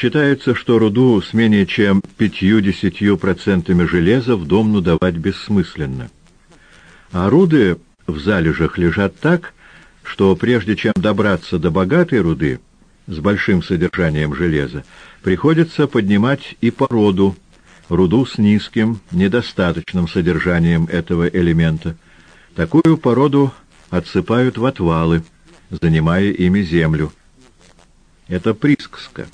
Считается, что руду с менее чем 50% железа в Домну давать бессмысленно. А руды в залежах лежат так, что прежде чем добраться до богатой руды с большим содержанием железа, приходится поднимать и породу, руду с низким, недостаточным содержанием этого элемента. Такую породу отсыпают в отвалы, занимая ими землю. Это присказка.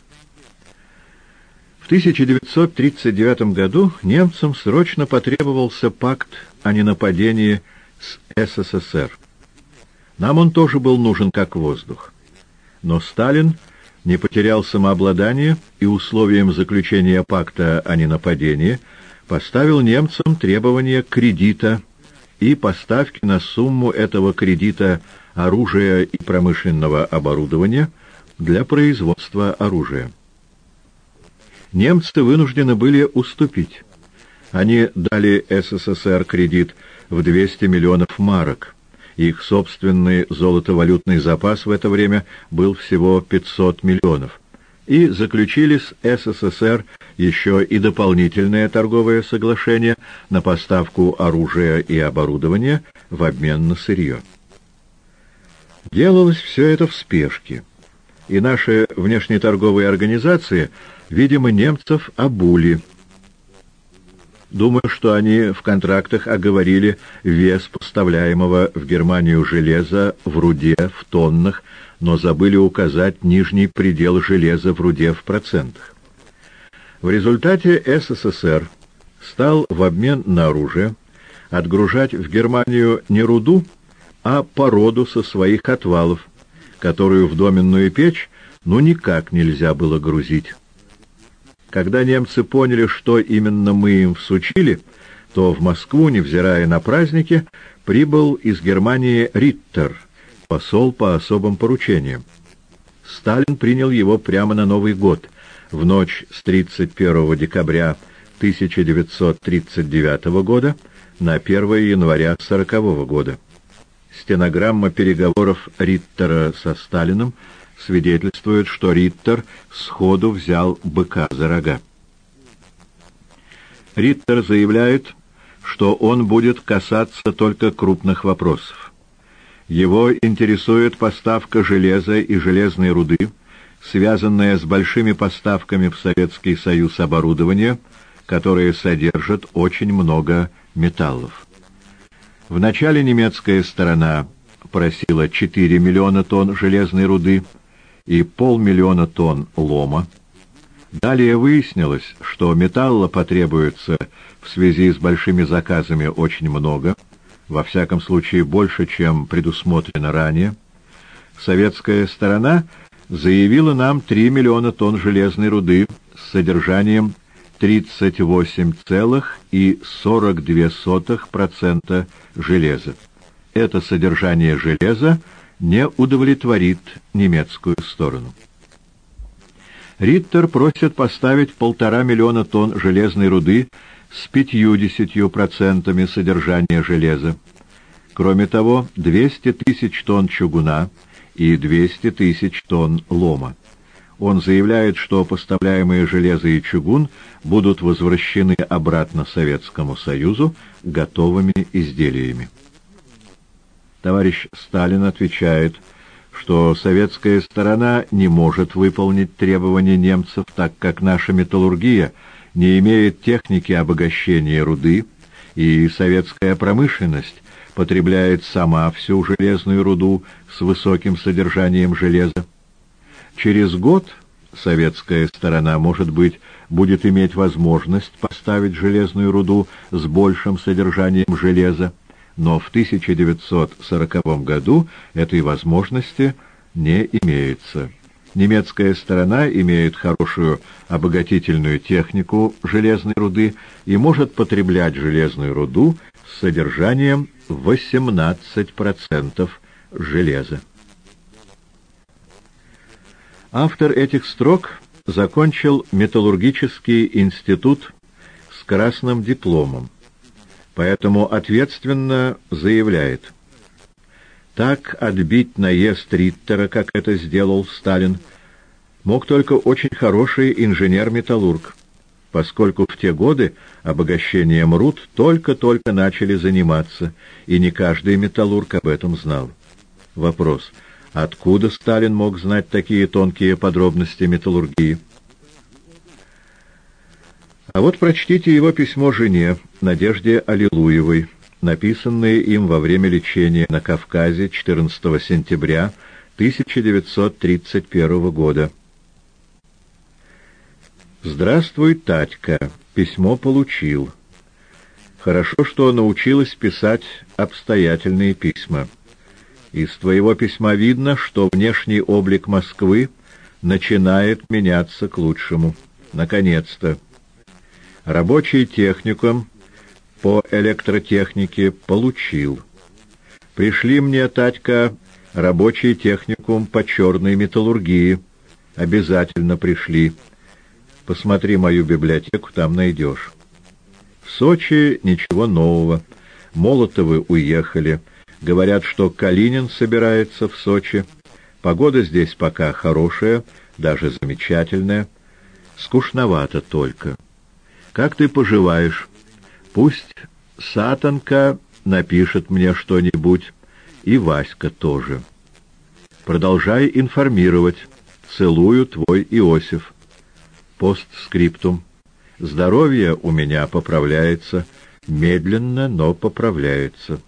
В 1939 году немцам срочно потребовался пакт о ненападении с СССР. Нам он тоже был нужен как воздух. Но Сталин не потерял самообладание и условием заключения пакта о ненападении поставил немцам требование кредита и поставки на сумму этого кредита оружия и промышленного оборудования для производства оружия. Немцы вынуждены были уступить. Они дали СССР кредит в 200 миллионов марок. Их собственный золотовалютный запас в это время был всего 500 миллионов. И заключили с СССР еще и дополнительное торговое соглашение на поставку оружия и оборудования в обмен на сырье. Делалось все это в спешке, и наши внешнеторговые организации, видимо, немцев обули – Думаю, что они в контрактах оговорили вес поставляемого в Германию железа в руде в тоннах, но забыли указать нижний предел железа в руде в процентах. В результате СССР стал в обмен на оружие отгружать в Германию не руду, а породу со своих отвалов, которую в доменную печь ну никак нельзя было грузить. Когда немцы поняли, что именно мы им всучили, то в Москву, невзирая на праздники, прибыл из Германии Риттер, посол по особым поручениям. Сталин принял его прямо на Новый год, в ночь с 31 декабря 1939 года на 1 января 1940 года. Стенограмма переговоров Риттера со Сталиным – свидетельствует, что Риттер сходу взял быка за рога. Риттер заявляет, что он будет касаться только крупных вопросов. Его интересует поставка железа и железной руды, связанная с большими поставками в Советский Союз оборудования, которые содержат очень много металлов. Вначале немецкая сторона просила 4 миллиона тонн железной руды, и полмиллиона тонн лома. Далее выяснилось, что металла потребуется в связи с большими заказами очень много, во всяком случае больше, чем предусмотрено ранее. Советская сторона заявила нам 3 миллиона тонн железной руды с содержанием 38,42% железа. Это содержание железа не удовлетворит немецкую сторону. Риттер просит поставить полтора миллиона тонн железной руды с 50% содержания железа. Кроме того, 200 тысяч тонн чугуна и 200 тысяч тонн лома. Он заявляет, что поставляемые железо и чугун будут возвращены обратно Советскому Союзу готовыми изделиями. Товарищ Сталин отвечает, что советская сторона не может выполнить требования немцев, так как наша металлургия не имеет техники обогащения руды, и советская промышленность потребляет сама всю железную руду с высоким содержанием железа. Через год советская сторона, может быть, будет иметь возможность поставить железную руду с большим содержанием железа, но в 1940 году этой возможности не имеется. Немецкая сторона имеет хорошую обогатительную технику железной руды и может потреблять железную руду с содержанием 18% железа. Автор этих строк закончил металлургический институт с красным дипломом поэтому ответственно заявляет, так отбить наезд Риттера, как это сделал Сталин, мог только очень хороший инженер-металлург, поскольку в те годы обогащением руд только-только начали заниматься, и не каждый металлург об этом знал. Вопрос. Откуда Сталин мог знать такие тонкие подробности металлургии? А вот прочтите его письмо жене, Надежде Аллилуевой, написанное им во время лечения на Кавказе 14 сентября 1931 года. «Здравствуй, Татька. Письмо получил. Хорошо, что научилась писать обстоятельные письма. Из твоего письма видно, что внешний облик Москвы начинает меняться к лучшему. Наконец-то. Рабочий техникум по электротехнике получил. Пришли мне, Татька, рабочий техникум по черной металлургии. Обязательно пришли. Посмотри мою библиотеку, там найдешь. В Сочи ничего нового. Молотовы уехали. Говорят, что Калинин собирается в Сочи. Погода здесь пока хорошая, даже замечательная. Скучновато только. Как ты поживаешь? Пусть Сатанка напишет мне что-нибудь, и Васька тоже. Продолжай информировать. Целую, твой Иосиф. Постскриптум. Здоровье у меня поправляется, медленно, но поправляется.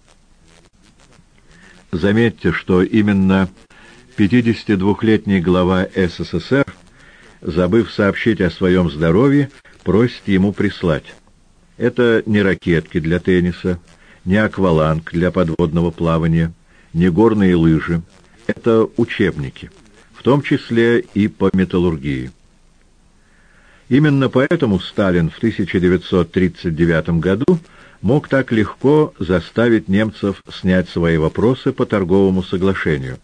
Заметьте, что именно 52-летний глава СССР, забыв сообщить о своем здоровье, просит ему прислать. Это не ракетки для тенниса, не акваланг для подводного плавания, не горные лыжи. Это учебники, в том числе и по металлургии. Именно поэтому Сталин в 1939 году мог так легко заставить немцев снять свои вопросы по торговому соглашению.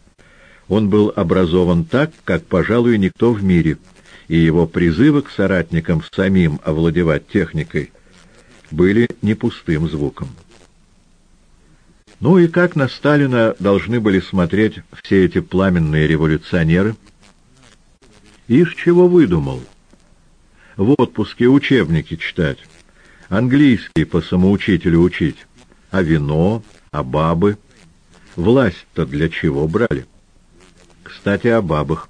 Он был образован так, как, пожалуй, никто в мире, и его призывы к соратникам самим овладевать техникой были не пустым звуком. Ну и как на Сталина должны были смотреть все эти пламенные революционеры? Ишь чего выдумал? в отпуске учебники читать, английский по самоучителю учить, а вино, а бабы. Власть-то для чего брали? Кстати, о бабах.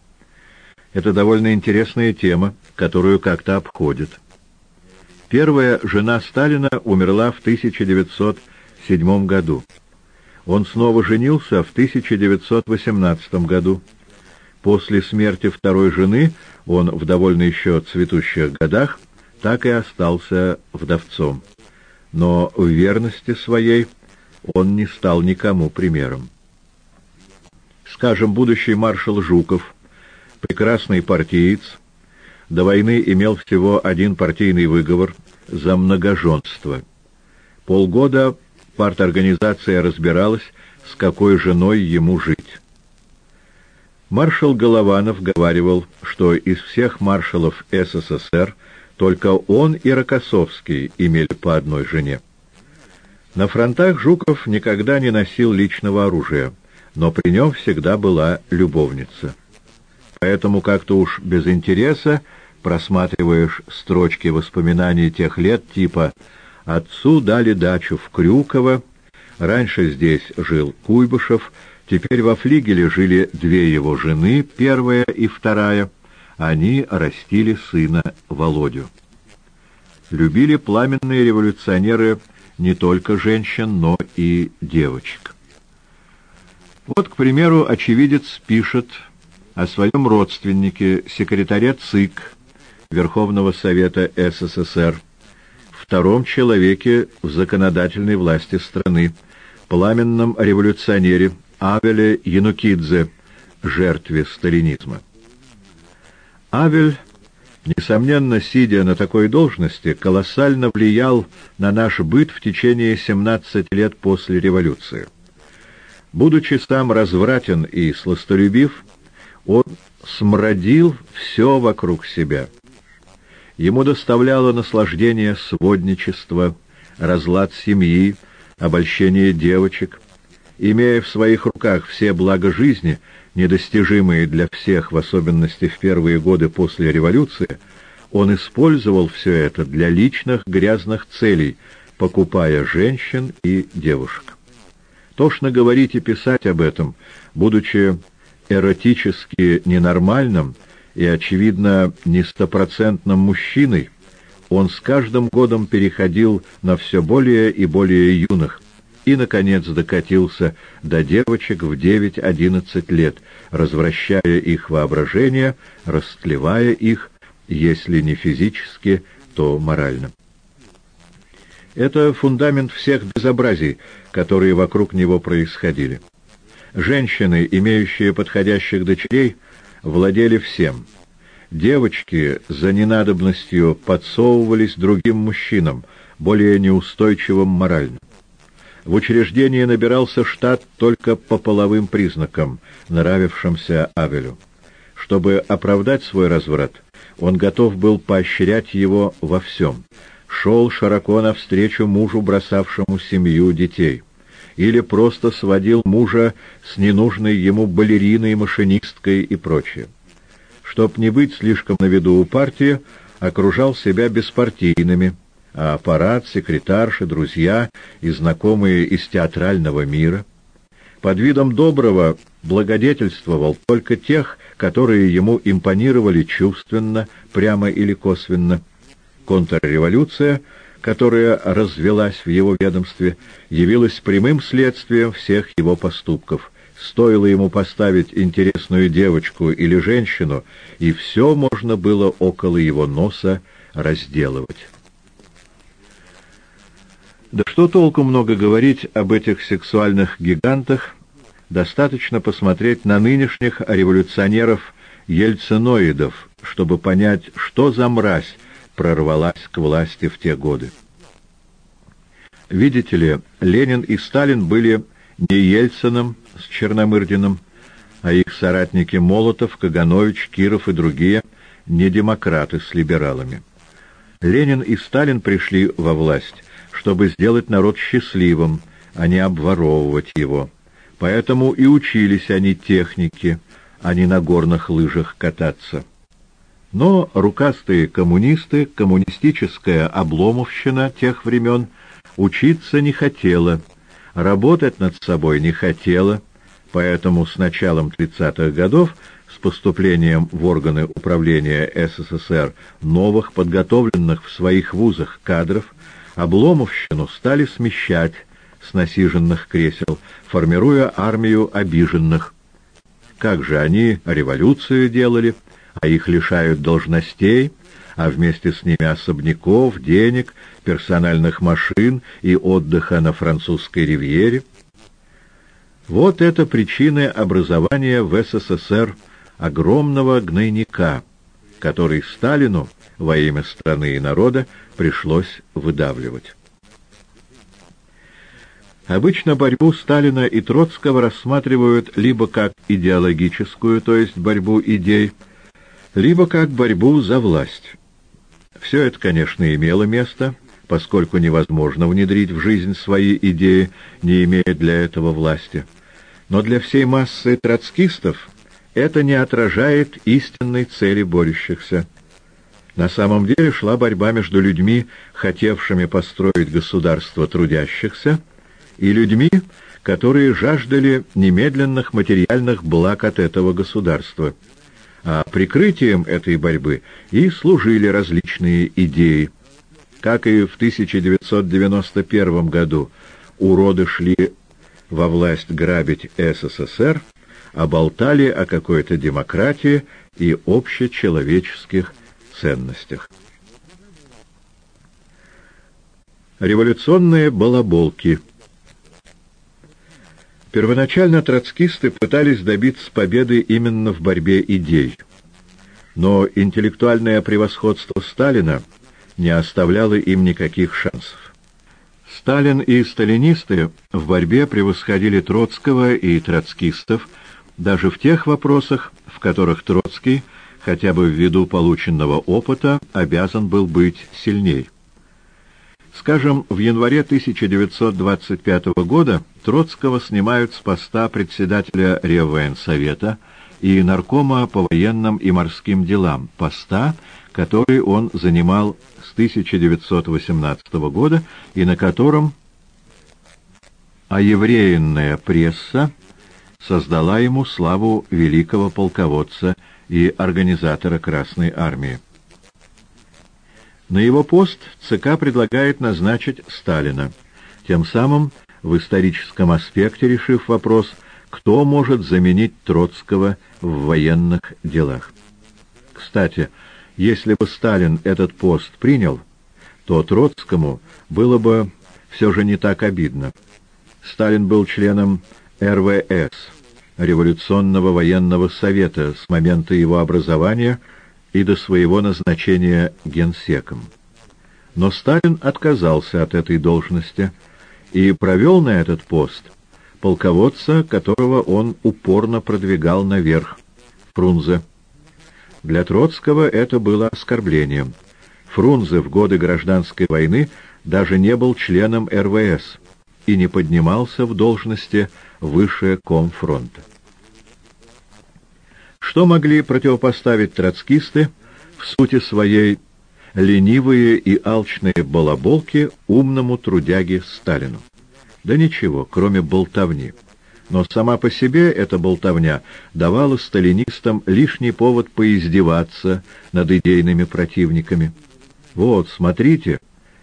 Это довольно интересная тема, которую как-то обходит. Первая жена Сталина умерла в 1907 году. Он снова женился в 1918 году. После смерти второй жены он в довольно еще цветущих годах так и остался вдовцом. Но в верности своей он не стал никому примером. Скажем, будущий маршал Жуков, прекрасный партиец, до войны имел всего один партийный выговор за многоженство. Полгода парторганизация разбиралась, с какой женой ему жить. Маршал Голованов говаривал, что из всех маршалов СССР только он и Рокоссовский имели по одной жене. На фронтах Жуков никогда не носил личного оружия, но при нем всегда была любовница. Поэтому как-то уж без интереса просматриваешь строчки воспоминаний тех лет типа «Отцу дали дачу в Крюково», «Раньше здесь жил Куйбышев», Теперь во флигеле жили две его жены, первая и вторая. Они растили сына Володю. Любили пламенные революционеры не только женщин, но и девочек. Вот, к примеру, очевидец пишет о своем родственнике, секретаре ЦИК Верховного Совета СССР, втором человеке в законодательной власти страны, пламенном революционере, Авеле Янукидзе, жертве сталинизма. Авель, несомненно, сидя на такой должности, колоссально влиял на наш быт в течение 17 лет после революции. Будучи сам развратен и сластолюбив, он смродил все вокруг себя. Ему доставляло наслаждение сводничество, разлад семьи, обольщение девочек, имея в своих руках все блага жизни, недостижимые для всех, в особенности в первые годы после революции, он использовал все это для личных грязных целей, покупая женщин и девушек. Тошно говорить и писать об этом, будучи эротически ненормальным и, очевидно, не стопроцентным мужчиной, он с каждым годом переходил на все более и более юных, и, наконец, докатился до девочек в 9-11 лет, развращая их воображение, растлевая их, если не физически, то морально. Это фундамент всех безобразий, которые вокруг него происходили. Женщины, имеющие подходящих дочерей, владели всем. Девочки за ненадобностью подсовывались другим мужчинам, более неустойчивым морально. В учреждении набирался штат только по половым признакам, нравившимся Авелю. Чтобы оправдать свой разврат, он готов был поощрять его во всем. Шел широко навстречу мужу, бросавшему семью детей или просто сводил мужа с ненужной ему балериной, машинисткой и прочее. Чтоб не быть слишком на виду у партии, окружал себя беспартийными, а аппарат, секретарши, друзья и знакомые из театрального мира под видом доброго благодетельствовал только тех, которые ему импонировали чувственно, прямо или косвенно. Контрреволюция — которая развелась в его ведомстве, явилась прямым следствием всех его поступков. Стоило ему поставить интересную девочку или женщину, и все можно было около его носа разделывать. Да что толку много говорить об этих сексуальных гигантах, достаточно посмотреть на нынешних революционеров-ельциноидов, чтобы понять, что за мразь прорвалась к власти в те годы. Видите ли, Ленин и Сталин были не Ельцином с Черномырдиным, а их соратники Молотов, Каганович, Киров и другие не демократы с либералами. Ленин и Сталин пришли во власть, чтобы сделать народ счастливым, а не обворовывать его. Поэтому и учились они технике, а не на горных лыжах кататься. Но рукастые коммунисты, коммунистическая обломовщина тех времен учиться не хотела, работать над собой не хотела, поэтому с началом 30-х годов, с поступлением в органы управления СССР новых, подготовленных в своих вузах кадров, обломовщину стали смещать с насиженных кресел, формируя армию обиженных. Как же они революцию делали, а их лишают должностей, а вместе с ними особняков, денег, персональных машин и отдыха на французской ривьере. Вот это причины образования в СССР огромного гнойника, который Сталину во имя страны и народа пришлось выдавливать. Обычно борьбу Сталина и Троцкого рассматривают либо как идеологическую, то есть борьбу идей, либо как борьбу за власть. Все это, конечно, имело место, поскольку невозможно внедрить в жизнь свои идеи, не имея для этого власти. Но для всей массы троцкистов это не отражает истинной цели борющихся. На самом деле шла борьба между людьми, хотевшими построить государство трудящихся, и людьми, которые жаждали немедленных материальных благ от этого государства – а прикрытием этой борьбы и служили различные идеи. Как и в 1991 году уроды шли во власть грабить СССР, а болтали о какой-то демократии и общечеловеческих ценностях. Революционные балаболки – Первоначально троцкисты пытались добиться победы именно в борьбе идей. Но интеллектуальное превосходство Сталина не оставляло им никаких шансов. Сталин и сталинисты в борьбе превосходили Троцкого и троцкистов даже в тех вопросах, в которых Троцкий, хотя бы ввиду полученного опыта, обязан был быть сильней. Скажем, в январе 1925 года Троцкого снимают с поста председателя Реввоенсовета и наркома по военным и морским делам, поста, который он занимал с 1918 года и на котором оевреенная пресса создала ему славу великого полководца и организатора Красной Армии. На его пост ЦК предлагает назначить Сталина, тем самым в историческом аспекте решив вопрос, кто может заменить Троцкого в военных делах. Кстати, если бы Сталин этот пост принял, то Троцкому было бы все же не так обидно. Сталин был членом РВС, Революционного военного совета, с момента его образования – и до своего назначения генсеком. Но Сталин отказался от этой должности и провел на этот пост полководца, которого он упорно продвигал наверх, Фрунзе. Для Троцкого это было оскорблением. Фрунзе в годы гражданской войны даже не был членом РВС и не поднимался в должности выше комфронта. Что могли противопоставить троцкисты в сути своей ленивые и алчные балаболки умному трудяге Сталину? Да ничего, кроме болтовни. Но сама по себе эта болтовня давала сталинистам лишний повод поиздеваться над идейными противниками. Вот, смотрите,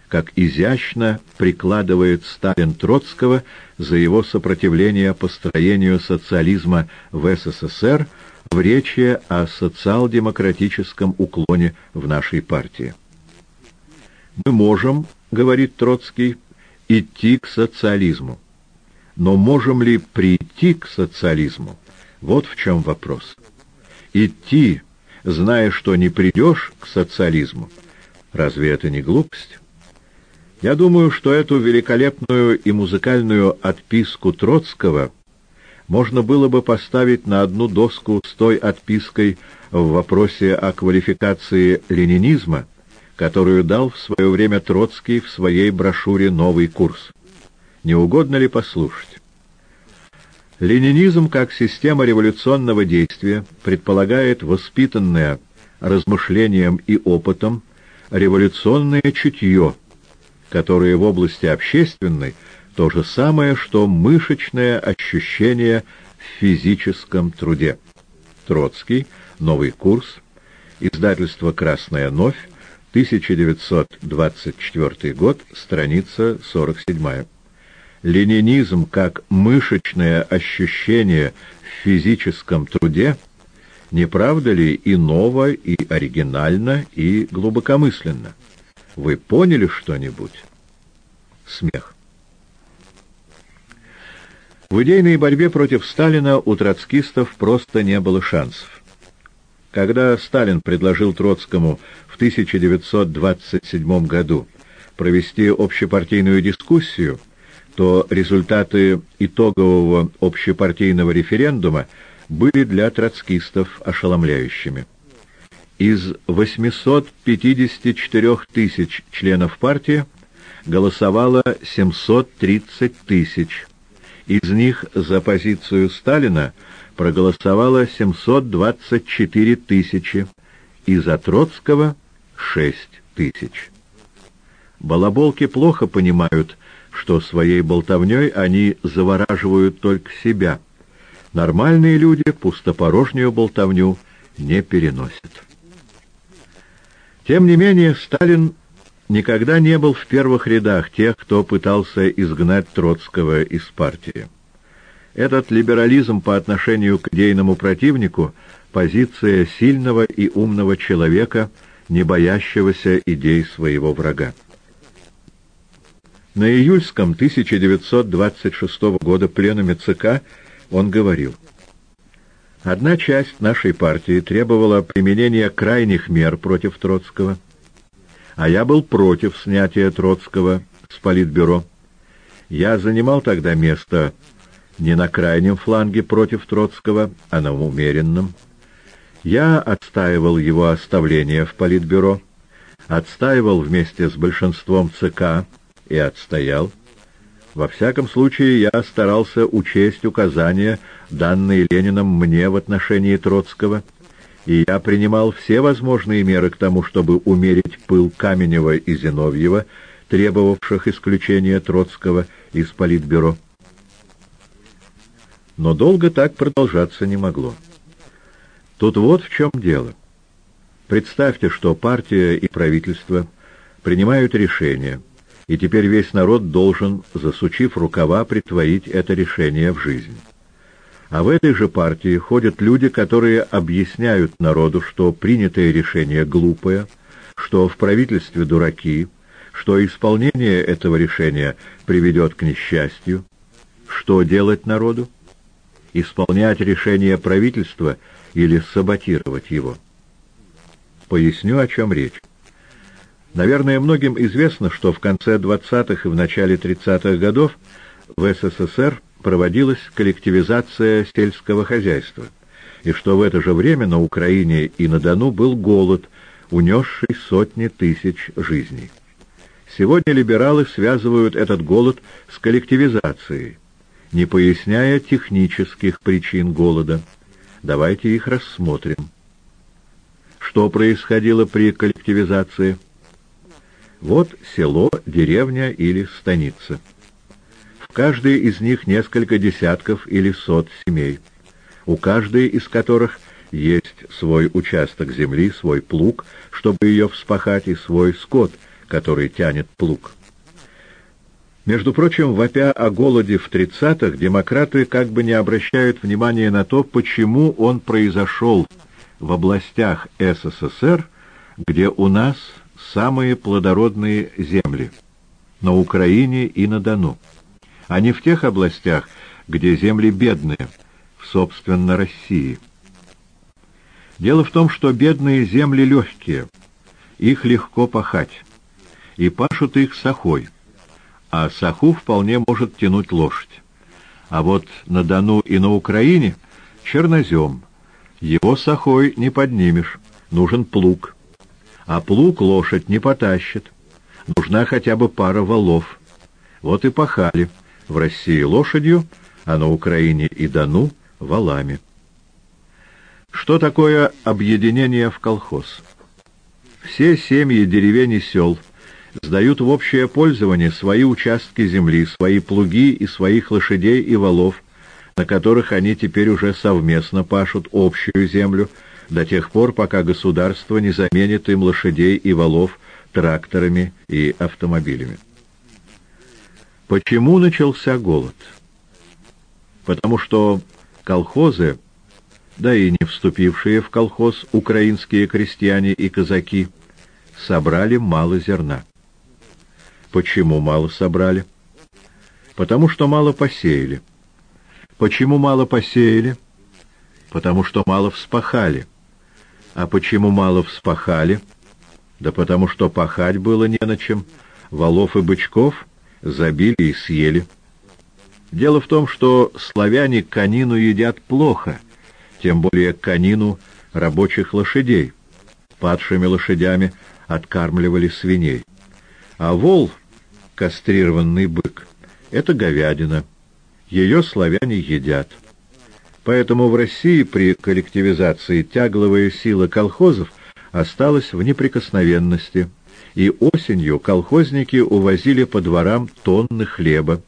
как изящно прикладывает Сталин Троцкого за его сопротивление построению социализма в СССР в речи о социал-демократическом уклоне в нашей партии. «Мы можем, — говорит Троцкий, — идти к социализму. Но можем ли прийти к социализму? Вот в чем вопрос. Идти, зная, что не придешь к социализму, разве это не глупость? Я думаю, что эту великолепную и музыкальную отписку Троцкого — можно было бы поставить на одну доску с той отпиской в вопросе о квалификации ленинизма, которую дал в свое время Троцкий в своей брошюре «Новый курс». Не угодно ли послушать? Ленинизм как система революционного действия предполагает воспитанное размышлением и опытом революционное чутье, которое в области общественной – то же самое, что мышечное ощущение в физическом труде. Троцкий, новый курс, издательство «Красная новь», 1924 год, страница 47. Ленинизм как мышечное ощущение в физическом труде не правда ли и ново, и оригинально, и глубокомысленно? Вы поняли что-нибудь? Смех. В идейной борьбе против Сталина у троцкистов просто не было шансов. Когда Сталин предложил Троцкому в 1927 году провести общепартийную дискуссию, то результаты итогового общепартийного референдума были для троцкистов ошеломляющими. Из 854 тысяч членов партии голосовало 730 тысяч из них за позицию Сталина проголосовало 724 тысячи, и за Троцкого — 6 тысяч. Балаболки плохо понимают, что своей болтовней они завораживают только себя. Нормальные люди пустопорожнюю болтовню не переносят. Тем не менее, Сталин никогда не был в первых рядах тех, кто пытался изгнать Троцкого из партии. Этот либерализм по отношению к идейному противнику – позиция сильного и умного человека, не боящегося идей своего врага. На июльском 1926 года пленуме ЦК он говорил, «Одна часть нашей партии требовала применения крайних мер против Троцкого – а я был против снятия Троцкого с политбюро. Я занимал тогда место не на крайнем фланге против Троцкого, а на умеренном. Я отстаивал его оставление в политбюро, отстаивал вместе с большинством ЦК и отстоял. Во всяком случае, я старался учесть указания, данные Лениным мне в отношении Троцкого, и я принимал все возможные меры к тому, чтобы умерить пыл Каменева и Зиновьева, требовавших исключения Троцкого из Политбюро. Но долго так продолжаться не могло. Тут вот в чем дело. Представьте, что партия и правительство принимают решение, и теперь весь народ должен, засучив рукава, притворить это решение в жизнь. А в этой же партии ходят люди, которые объясняют народу, что принятое решение глупое, что в правительстве дураки, что исполнение этого решения приведет к несчастью. Что делать народу? Исполнять решение правительства или саботировать его? Поясню, о чем речь. Наверное, многим известно, что в конце 20-х и в начале 30-х годов в СССР проводилась коллективизация сельского хозяйства, и что в это же время на Украине и на Дону был голод, унесший сотни тысяч жизней. Сегодня либералы связывают этот голод с коллективизацией, не поясняя технических причин голода. Давайте их рассмотрим. Что происходило при коллективизации? Вот село, деревня или станица. В каждой из них несколько десятков или сот семей, у каждой из которых есть свой участок земли, свой плуг, чтобы ее вспахать, и свой скот, который тянет плуг. Между прочим, вопя о голоде в 30-х, демократы как бы не обращают внимания на то, почему он произошел в областях СССР, где у нас самые плодородные земли, на Украине и на Дону, а не в тех областях, где земли бедные, в, собственно, России. Дело в том, что бедные земли легкие, их легко пахать, и пашут их сахой, а саху вполне может тянуть лошадь. А вот на Дону и на Украине чернозем — его сахой не поднимешь, нужен плуг. А плуг лошадь не потащит. Нужна хотя бы пара валов. Вот и пахали в России лошадью, а на Украине и Дону — валами. Что такое объединение в колхоз? Все семьи деревень и сел сдают в общее пользование свои участки земли, свои плуги и своих лошадей и валов, на которых они теперь уже совместно пашут общую землю, до тех пор, пока государство не заменит им лошадей и валов тракторами и автомобилями. Почему начался голод? Потому что колхозы, да и не вступившие в колхоз украинские крестьяне и казаки, собрали мало зерна. Почему мало собрали? Потому что мало посеяли. Почему мало посеяли? Потому что мало вспахали. А почему мало вспахали? Да потому что пахать было не на чем. Волов и бычков забили и съели. Дело в том, что славяне конину едят плохо, тем более конину рабочих лошадей. Падшими лошадями откармливали свиней. А вол, кастрированный бык, — это говядина — ее славяне едят. Поэтому в России при коллективизации тягловая сила колхозов осталась в неприкосновенности, и осенью колхозники увозили по дворам тонны хлеба,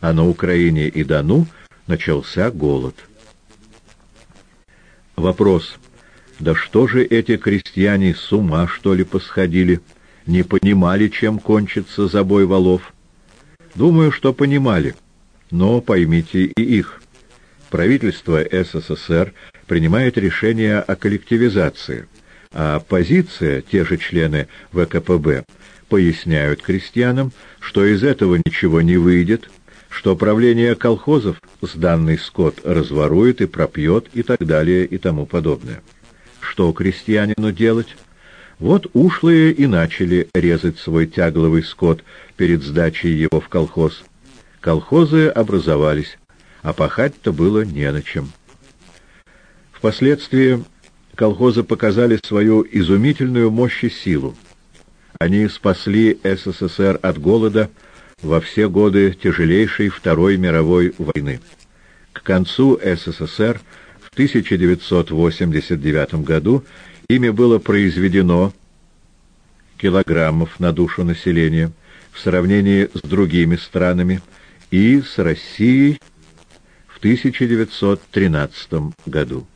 а на Украине и Дону начался голод. Вопрос. Да что же эти крестьяне с ума, что ли, посходили? Не понимали, чем кончится забой валов? Думаю, что понимали. Но поймите и их. Правительство СССР принимает решение о коллективизации, а оппозиция, те же члены ВКПБ, поясняют крестьянам, что из этого ничего не выйдет, что правление колхозов с данный скот разворует и пропьет и так далее и тому подобное. Что крестьянину делать? Вот ушлые и начали резать свой тягловый скот перед сдачей его в колхоз. Колхозы образовались, а пахать-то было не на чем. Впоследствии колхозы показали свою изумительную мощь и силу. Они спасли СССР от голода, во все годы тяжелейшей Второй мировой войны. К концу СССР в 1989 году ими было произведено килограммов на душу населения в сравнении с другими странами и с Россией в 1913 году.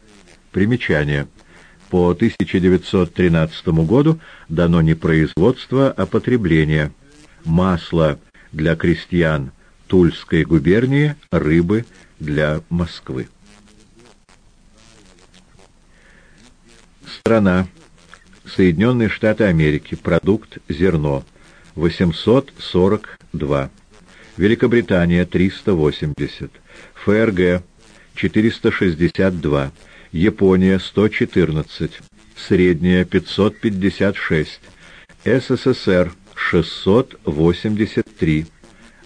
Примечание. По 1913 году дано не производство, а потребление. Масло для крестьян Тульской губернии, рыбы для Москвы. Страна. Соединенные Штаты Америки. Продукт зерно. 842. Великобритания 380. ФРГ 462. Япония 114. Средняя 556. СССР 683.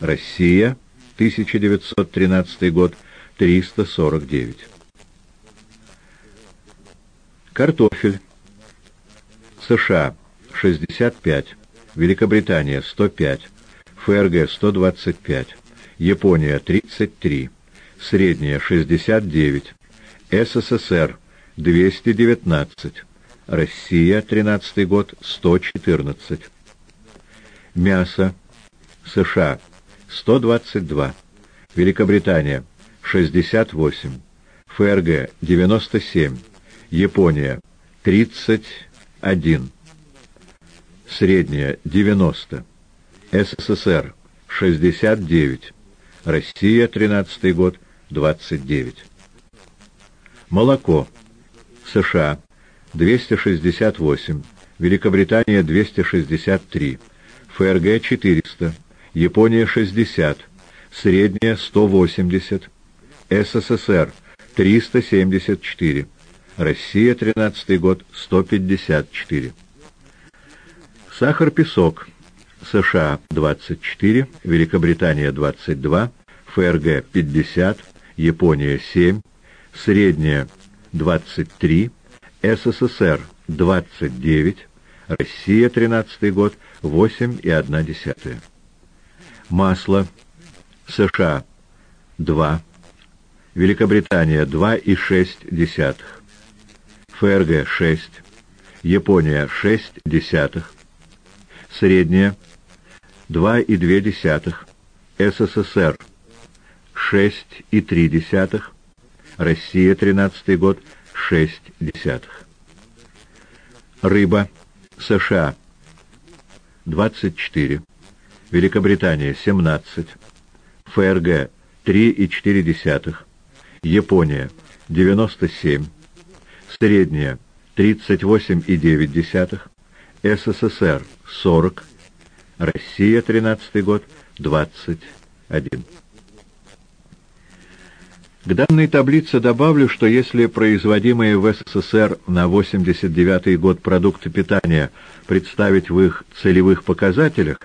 Россия, 1913 год, 349. Картофель. США 65. Великобритания 105. ФРГ 125. Япония 33. Средняя 69. СССР 219. Россия 13 год 114. Мясо. США. 122. Великобритания. 68. ФРГ. 97. Япония. 31. Средняя. 90. СССР. 69. Россия. 13 год. 29. Молоко. США. 268. Великобритания. 263. ФРГ. 400, Япония. 60, средняя. 180, СССР. 374, Россия. 13 год. 154. Сахар-песок. США. 24, Великобритания. 22, ФРГ. 50, Япония. 7, средняя 23, СССР 29, Россия 13 год 8,1. Масло. США 2. Великобритания 2,6. ФРГ 6. Япония 6 десятых. Средняя 2,2. СССР 6,3. Россия 13 год 6 десятых. Рыба. США 24, Великобритания 17, ФРГ 3,4, Япония 97, средняя 38,9, СССР 40, Россия 13 год 21. К данной таблице добавлю, что если производимые в СССР на 89 год продукты питания представить в их целевых показателях,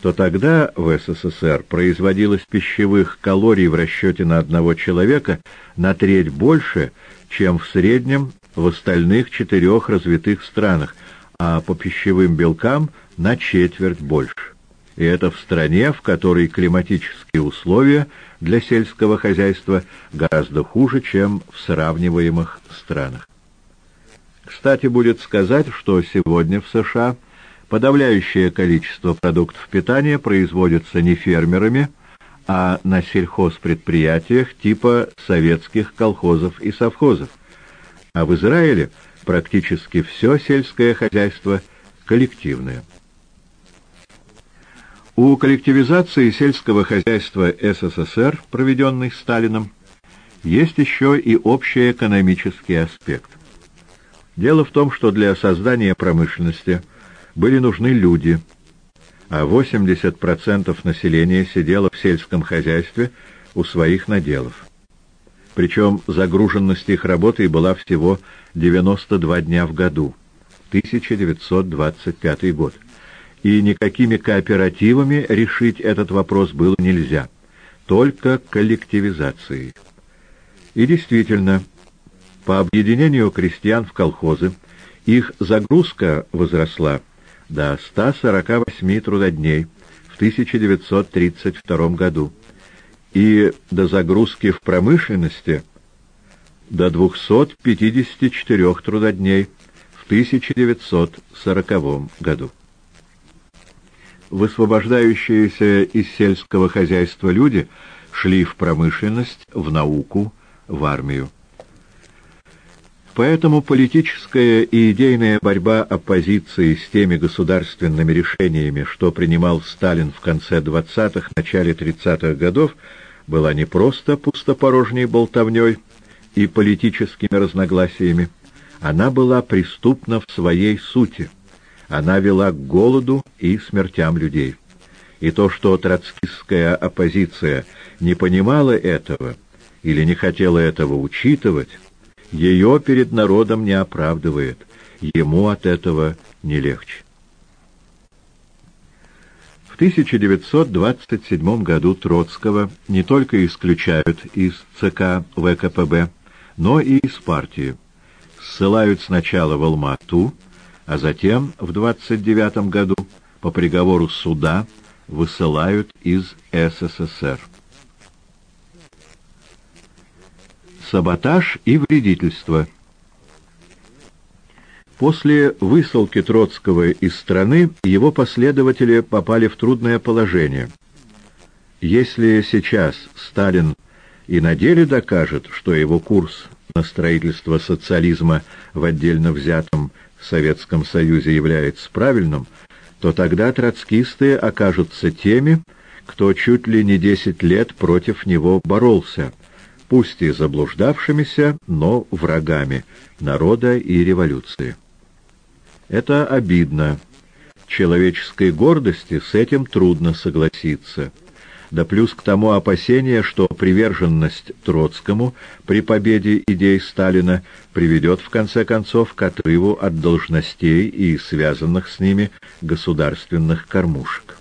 то тогда в СССР производилось пищевых калорий в расчете на одного человека на треть больше, чем в среднем в остальных четырех развитых странах, а по пищевым белкам на четверть больше. И это в стране, в которой климатические условия для сельского хозяйства гораздо хуже, чем в сравниваемых странах. Кстати, будет сказать, что сегодня в США подавляющее количество продуктов питания производится не фермерами, а на сельхозпредприятиях типа советских колхозов и совхозов. А в Израиле практически все сельское хозяйство коллективное. У коллективизации сельского хозяйства СССР, проведенной Сталином, есть еще и общий экономический аспект. Дело в том, что для создания промышленности были нужны люди, а 80% населения сидело в сельском хозяйстве у своих наделов. Причем загруженность их работой была всего 92 дня в году, 1925 год и никакими кооперативами решить этот вопрос было нельзя, только коллективизацией. И действительно, по объединению крестьян в колхозы их загрузка возросла до 148 трудодней в 1932 году и до загрузки в промышленности до 254 трудодней в 1940 году. Высвобождающиеся из сельского хозяйства люди шли в промышленность, в науку, в армию. Поэтому политическая и идейная борьба оппозиции с теми государственными решениями, что принимал Сталин в конце 20-х, начале 30-х годов, была не просто пустопорожней болтовней и политическими разногласиями, она была преступна в своей сути. Она вела к голоду и смертям людей. И то, что троцкистская оппозиция не понимала этого или не хотела этого учитывать, ее перед народом не оправдывает, ему от этого не легче. В 1927 году Троцкого не только исключают из ЦК ВКПБ, но и из партии. Ссылают сначала в Алма-Ату, а затем в 29 году по приговору суда высылают из СССР. Саботаж и вредительство После высылки Троцкого из страны его последователи попали в трудное положение. Если сейчас Сталин и на деле докажет, что его курс на строительство социализма в отдельно взятом Советском Союзе является правильным, то тогда троцкисты окажутся теми, кто чуть ли не десять лет против него боролся, пусть и заблуждавшимися, но врагами народа и революции. Это обидно. Человеческой гордости с этим трудно согласиться. Да плюс к тому опасение, что приверженность Троцкому при победе идей Сталина приведет в конце концов к отрыву от должностей и связанных с ними государственных кормушек.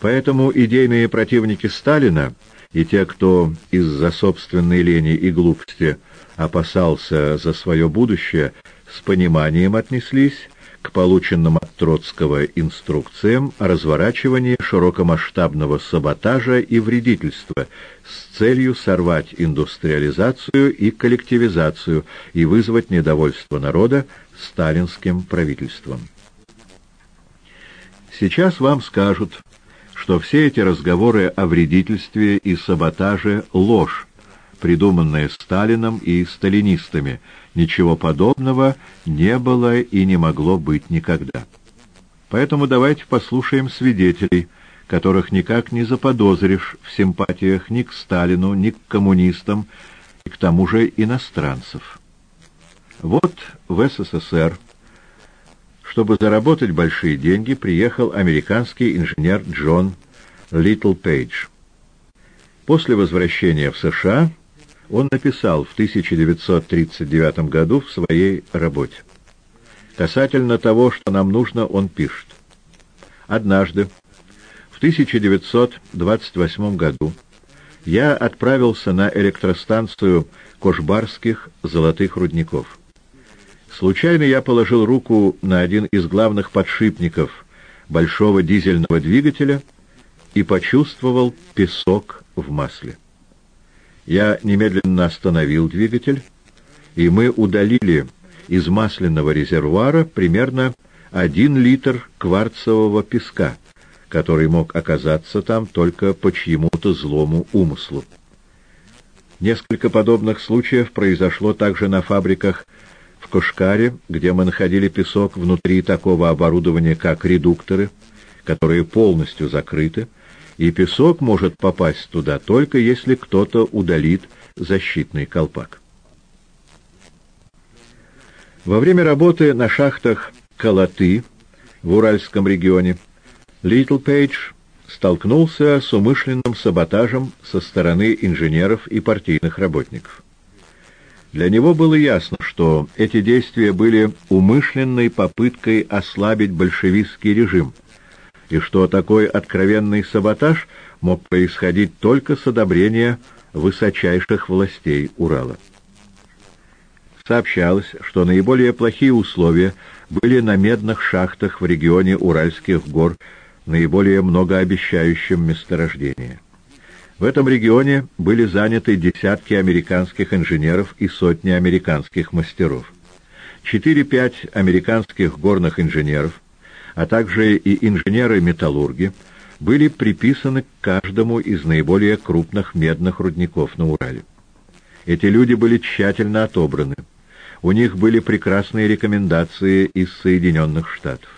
Поэтому идейные противники Сталина и те, кто из-за собственной лени и глупости опасался за свое будущее, с пониманием отнеслись к полученным от Троцкого инструкциям о разворачивании широкомасштабного саботажа и вредительства с целью сорвать индустриализацию и коллективизацию и вызвать недовольство народа сталинским правительством. Сейчас вам скажут, что все эти разговоры о вредительстве и саботаже — ложь, придуманная Сталином и сталинистами. Ничего подобного не было и не могло быть никогда. Поэтому давайте послушаем свидетелей, которых никак не заподозришь в симпатиях ни к Сталину, ни к коммунистам, и к тому же иностранцев. Вот в СССР чтобы заработать большие деньги, приехал американский инженер Джон Литл Пейдж. После возвращения в США он написал в 1939 году в своей работе. Касательно того, что нам нужно, он пишет. Однажды, в 1928 году, я отправился на электростанцию Кошбарских золотых рудников. Случайно я положил руку на один из главных подшипников большого дизельного двигателя и почувствовал песок в масле. Я немедленно остановил двигатель, и мы удалили из масляного резервуара примерно один литр кварцевого песка, который мог оказаться там только по чьему-то злому умыслу. Несколько подобных случаев произошло также на фабриках в Кошкаре, где мы находили песок внутри такого оборудования, как редукторы, которые полностью закрыты, и песок может попасть туда только если кто-то удалит защитный колпак. Во время работы на шахтах Калаты в Уральском регионе Литл Пейдж столкнулся с умышленным саботажем со стороны инженеров и партийных работников. Для него было ясно, что эти действия были умышленной попыткой ослабить большевистский режим, и что такой откровенный саботаж мог происходить только с одобрения высочайших властей Урала. Сообщалось, что наиболее плохие условия были на медных шахтах в регионе Уральских гор наиболее многообещающем месторождении. В этом регионе были заняты десятки американских инженеров и сотни американских мастеров. 4-5 американских горных инженеров, а также и инженеры-металлурги, были приписаны к каждому из наиболее крупных медных рудников на Урале. Эти люди были тщательно отобраны. У них были прекрасные рекомендации из Соединенных Штатов.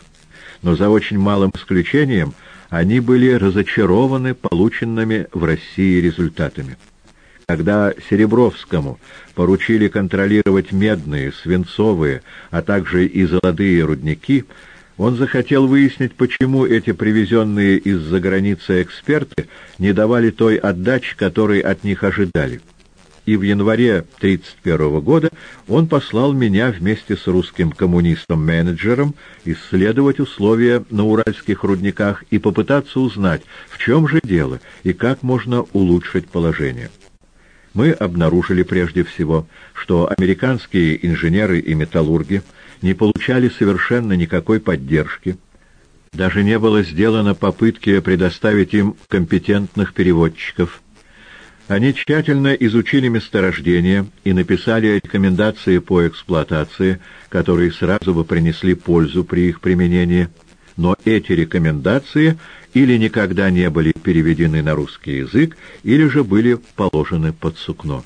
Но за очень малым исключением – они были разочарованы полученными в России результатами. Когда Серебровскому поручили контролировать медные, свинцовые, а также и золотые рудники, он захотел выяснить, почему эти привезенные из-за границы эксперты не давали той отдачи, которой от них ожидали и в январе 1931 года он послал меня вместе с русским коммунистом-менеджером исследовать условия на уральских рудниках и попытаться узнать, в чем же дело и как можно улучшить положение. Мы обнаружили прежде всего, что американские инженеры и металлурги не получали совершенно никакой поддержки, даже не было сделано попытки предоставить им компетентных переводчиков – они тщательно изучили месторождение и написали рекомендации по эксплуатации, которые сразу бы принесли пользу при их применении. Но эти рекомендации или никогда не были переведены на русский язык, или же были положены под сукно.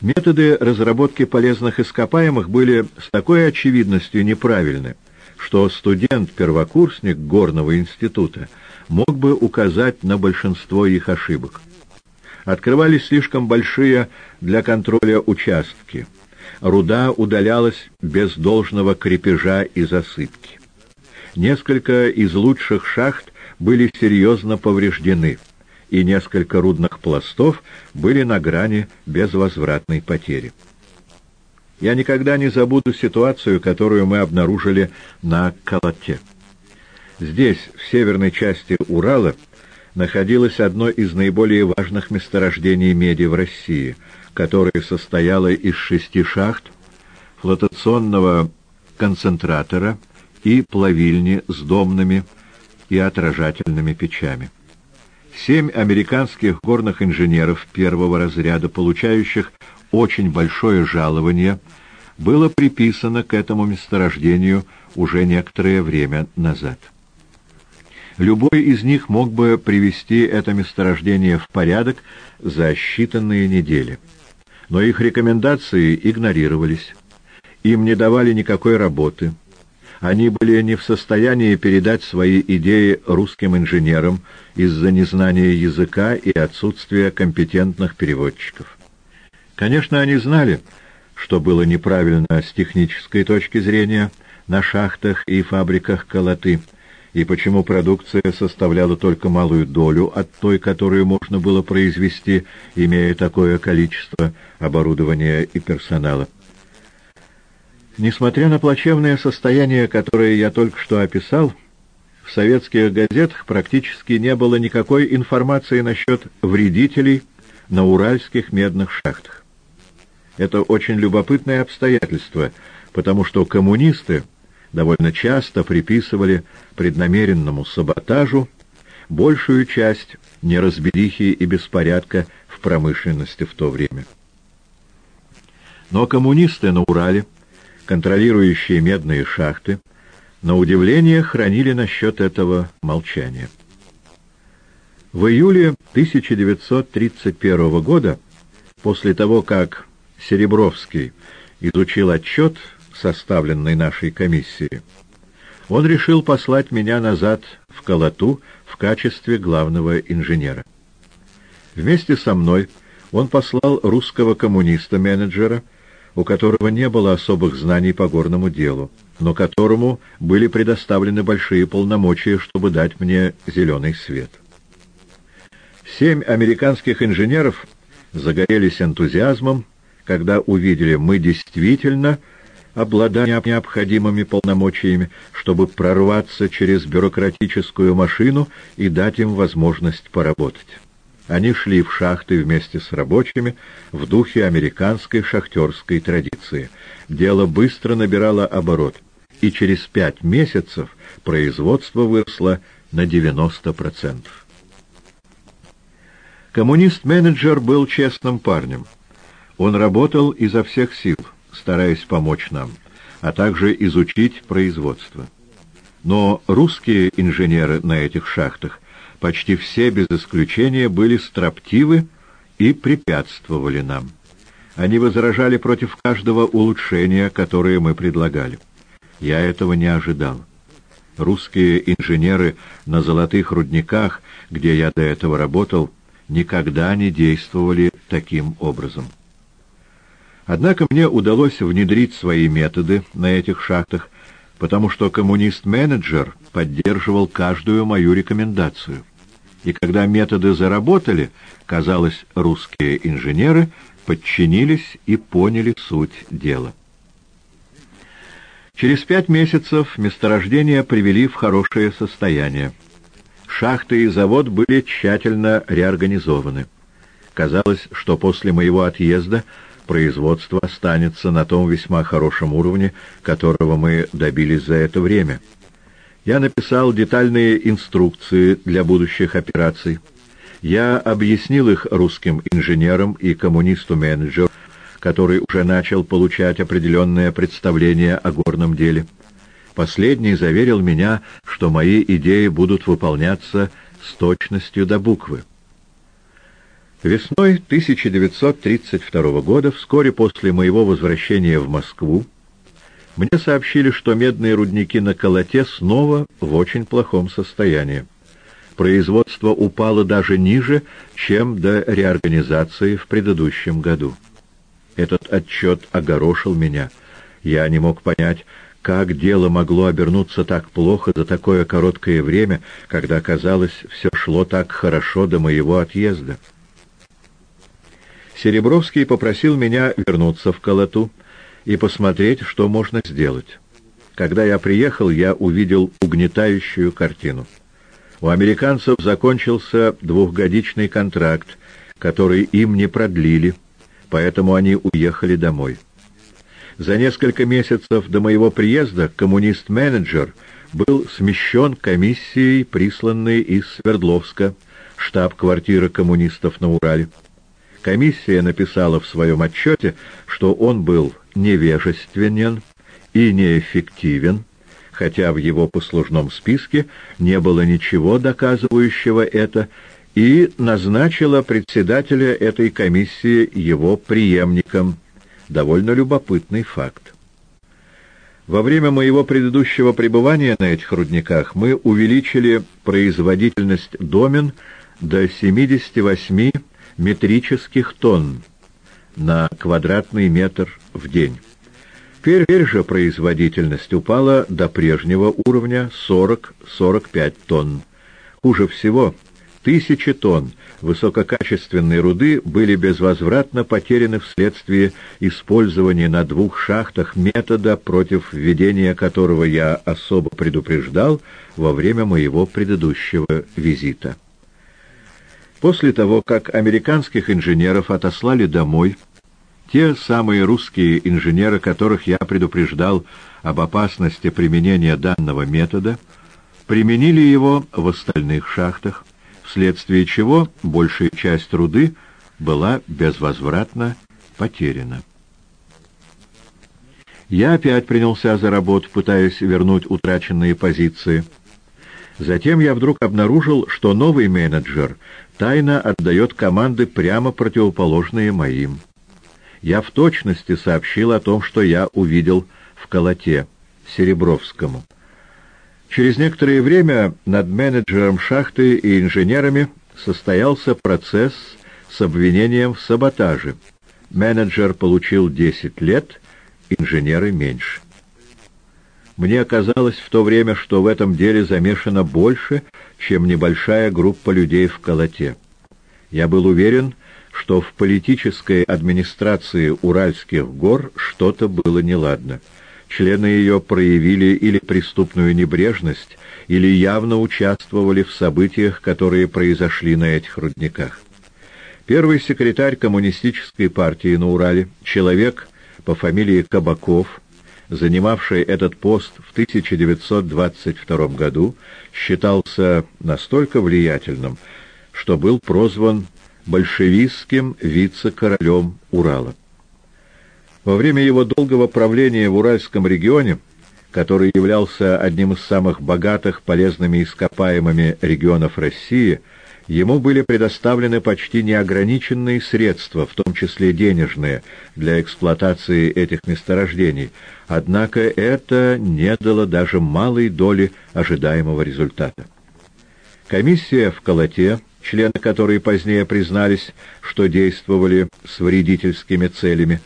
Методы разработки полезных ископаемых были с такой очевидностью неправильны, что студент-первокурсник горного института мог бы указать на большинство их ошибок открывались слишком большие для контроля участки. Руда удалялась без должного крепежа и засыпки. Несколько из лучших шахт были серьезно повреждены, и несколько рудных пластов были на грани безвозвратной потери. Я никогда не забуду ситуацию, которую мы обнаружили на Калате. Здесь, в северной части Урала, находилось одно из наиболее важных месторождений меди в России, которое состояло из шести шахт, флотационного концентратора и плавильни с домными и отражательными печами. Семь американских горных инженеров первого разряда, получающих очень большое жалование, было приписано к этому месторождению уже некоторое время назад. Любой из них мог бы привести это месторождение в порядок за считанные недели. Но их рекомендации игнорировались. Им не давали никакой работы. Они были не в состоянии передать свои идеи русским инженерам из-за незнания языка и отсутствия компетентных переводчиков. Конечно, они знали, что было неправильно с технической точки зрения на шахтах и фабриках колоты – и почему продукция составляла только малую долю от той, которую можно было произвести, имея такое количество оборудования и персонала. Несмотря на плачевное состояние, которое я только что описал, в советских газетах практически не было никакой информации насчет вредителей на уральских медных шахтах. Это очень любопытное обстоятельство, потому что коммунисты довольно часто приписывали преднамеренному саботажу большую часть неразберихи и беспорядка в промышленности в то время. Но коммунисты на Урале, контролирующие медные шахты, на удивление хранили насчет этого молчание. В июле 1931 года, после того, как Серебровский изучил отчет составленной нашей комиссии, он решил послать меня назад в Колоту в качестве главного инженера. Вместе со мной он послал русского коммуниста-менеджера, у которого не было особых знаний по горному делу, но которому были предоставлены большие полномочия, чтобы дать мне зеленый свет. Семь американских инженеров загорелись энтузиазмом, когда увидели, мы действительно обладая необходимыми полномочиями, чтобы прорваться через бюрократическую машину и дать им возможность поработать. Они шли в шахты вместе с рабочими в духе американской шахтерской традиции. Дело быстро набирало оборот, и через пять месяцев производство выросло на 90%. Коммунист-менеджер был честным парнем. Он работал изо всех сил, стараясь помочь нам, а также изучить производство. Но русские инженеры на этих шахтах почти все без исключения были строптивы и препятствовали нам. Они возражали против каждого улучшения, которое мы предлагали. Я этого не ожидал. Русские инженеры на золотых рудниках, где я до этого работал, никогда не действовали таким образом. Однако мне удалось внедрить свои методы на этих шахтах, потому что коммунист-менеджер поддерживал каждую мою рекомендацию. И когда методы заработали, казалось, русские инженеры подчинились и поняли суть дела. Через пять месяцев месторождения привели в хорошее состояние. Шахты и завод были тщательно реорганизованы. Казалось, что после моего отъезда производство останется на том весьма хорошем уровне, которого мы добились за это время. Я написал детальные инструкции для будущих операций. Я объяснил их русским инженерам и коммунисту-менеджеру, который уже начал получать определенное представление о горном деле. Последний заверил меня, что мои идеи будут выполняться с точностью до буквы. Весной 1932 года, вскоре после моего возвращения в Москву, мне сообщили, что медные рудники на Колоте снова в очень плохом состоянии. Производство упало даже ниже, чем до реорганизации в предыдущем году. Этот отчет огорошил меня. Я не мог понять, как дело могло обернуться так плохо за такое короткое время, когда, казалось, все шло так хорошо до моего отъезда. Серебровский попросил меня вернуться в Колоту и посмотреть, что можно сделать. Когда я приехал, я увидел угнетающую картину. У американцев закончился двухгодичный контракт, который им не продлили, поэтому они уехали домой. За несколько месяцев до моего приезда коммунист-менеджер был смещен комиссией, присланной из Свердловска, штаб-квартира коммунистов на Урале. Комиссия написала в своем отчете, что он был невежественен и неэффективен, хотя в его послужном списке не было ничего доказывающего это, и назначила председателя этой комиссии его преемником – довольно любопытный факт. Во время моего предыдущего пребывания на этих рудниках мы увеличили производительность домен до 78 метрических тонн на квадратный метр в день. Теперь же производительность упала до прежнего уровня 40-45 тонн. Хуже всего Тысячи тонн высококачественной руды были безвозвратно потеряны вследствие использования на двух шахтах метода, против введения которого я особо предупреждал во время моего предыдущего визита. После того, как американских инженеров отослали домой, те самые русские инженеры, которых я предупреждал об опасности применения данного метода, применили его в остальных шахтах, вследствие чего большая часть руды была безвозвратно потеряна. Я опять принялся за работу, пытаясь вернуть утраченные позиции. Затем я вдруг обнаружил, что новый менеджер тайно отдает команды прямо противоположные моим. Я в точности сообщил о том, что я увидел в колоте Серебровскому. Через некоторое время над менеджером шахты и инженерами состоялся процесс с обвинением в саботаже. Менеджер получил 10 лет, инженеры меньше. Мне казалось в то время, что в этом деле замешано больше, чем небольшая группа людей в колоте. Я был уверен, что в политической администрации Уральских гор что-то было неладно. Члены ее проявили или преступную небрежность, или явно участвовали в событиях, которые произошли на этих рудниках. Первый секретарь коммунистической партии на Урале, человек по фамилии Кабаков, занимавший этот пост в 1922 году, считался настолько влиятельным, что был прозван большевистским вице-королем Урала. Во время его долгого правления в Уральском регионе, который являлся одним из самых богатых полезными ископаемыми регионов России, ему были предоставлены почти неограниченные средства, в том числе денежные, для эксплуатации этих месторождений, однако это не дало даже малой доли ожидаемого результата. Комиссия в Колоте, члены которой позднее признались, что действовали с вредительскими целями,